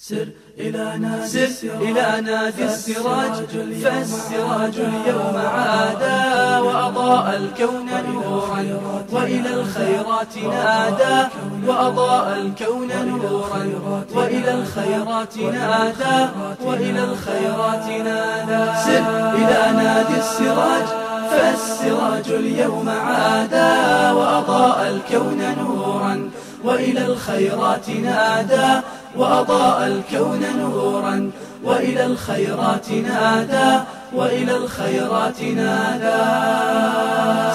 سر إلى نادي إلى نادي السراج فالسراج اليوم عادا وأضاء الكون نورا وإلى الخيرات نادى وأضاء الكون نورا وإلى الخيرات نادى وإلى الخيرات نادى. سر إلى نادي السراج فالسراج اليوم عادا وأضاء الكون نورا وإلى الخيرات نادى. وأضاء الكون نورا وإلى الخيرات نادى وإلى الخيرات نادى.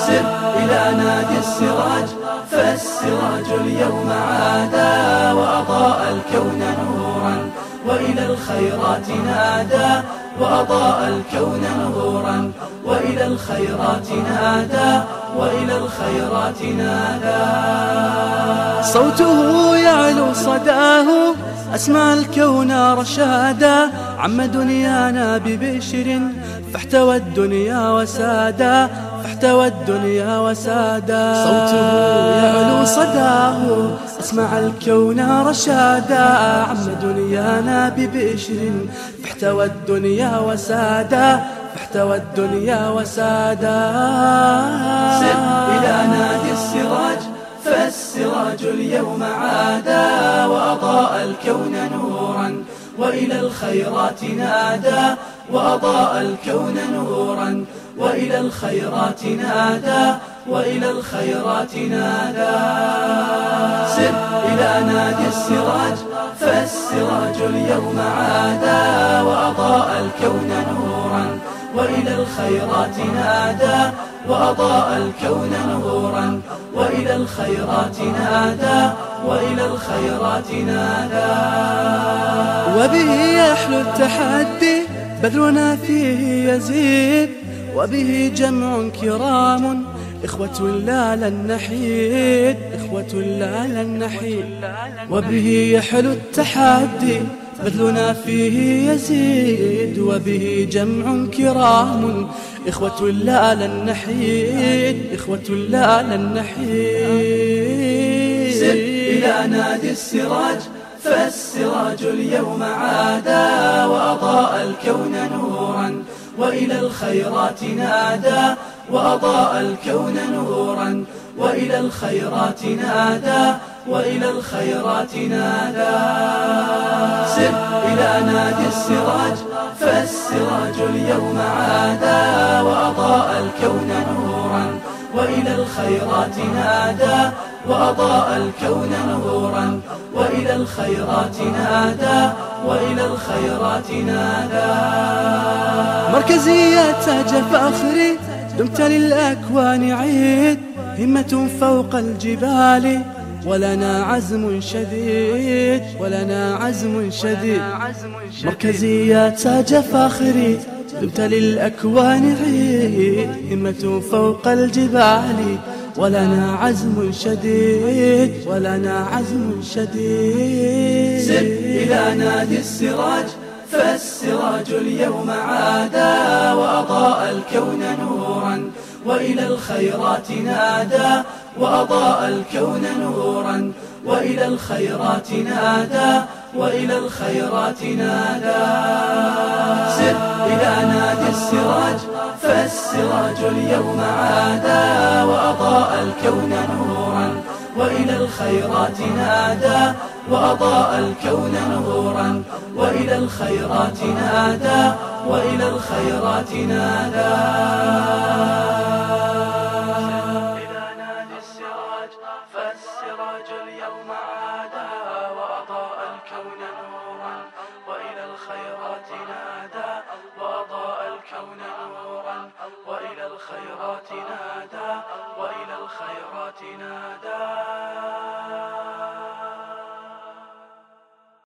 سر إلى نادي السراج فالسراج اليوم عادا وأضاء الكون نورا وإلى الخيرات نادى. وأضاء الكون نورا وإلى الخيرات نادى. وإلى الخيرات نادى. صوته يعلو صداه أسمع الكون رشادا. عم دنيانا ببشر فاحتوى الدنيا وسادا. فاحتوى الدنيا وسادا. صوته يعلو صداه أسمع الكون رشادا. عم دنيانا ببشر فاحتوى الدنيا وسادا. فاحتوى الدنيا وسادا. سر إلى نادي السراج فالسراج اليوم عادا وأضاء الكون نورا وإلى الخيرات نادى وأضاء الكون نورا وإلى الخيرات نادى وإلى الخيرات نادى سر إلى نادي السراج فالسراج اليوم عادا وأضاء الكون نورا. وإلى الخيرات نادى وأضاء الكون نورا. وإلى الخيرات نادى وإلى الخيرات نادى. وبه يحلو التحدي بذلنا فيه يزيد. وبه جمع كرام إخوة لا لن نحيد. إخوة لا لن نحيد. وبه يحلو التحدي بذلنا فيه يزيد وبه جمع كرام. إخوة لا لن نحيد إخوة لا لن نحيد. سر إلى نادي السراج فالسراج اليوم عادا وأضاء الكون نورا وإلى الخيرات نادى وأضاء الكون نورا وإلى الخيرات نادى وإلى الخيرات نادى. سر إلى نادي السراج فالسراج اليوم عادا وأضاء الكون نورا وإلى الخيرات نادى. وأضاء الكون نورا وإلى الخيرات نادى. وإلى الخيرات نادى. مركزية تاج فخري دمت للأكوان عيد. همة فوق الجبال ولنا عزم شديد ولنا عزم شديد. مركزية تاج فخري دمت للأكوان عيد همة فوق الجبال. ولنا عزم شديد ولنا عزم شديد. سر إلى نادي السراج فالسراج اليوم عادا وأضاء الكون نورا وإلى الخيرات نادى وأضاء الكون نورا وإلى الخيرات نادى وإلى الخيرات نادى. سر إلى نادي السراج فالسراج اليوم عادا وأضاء الكون نورا وإلى الخيرات نادى. وأضاء الكون نورا وإلى الخيرات نادى وإلى الخيرات نادى. الخيرات نادى وإلى الخيرات نادى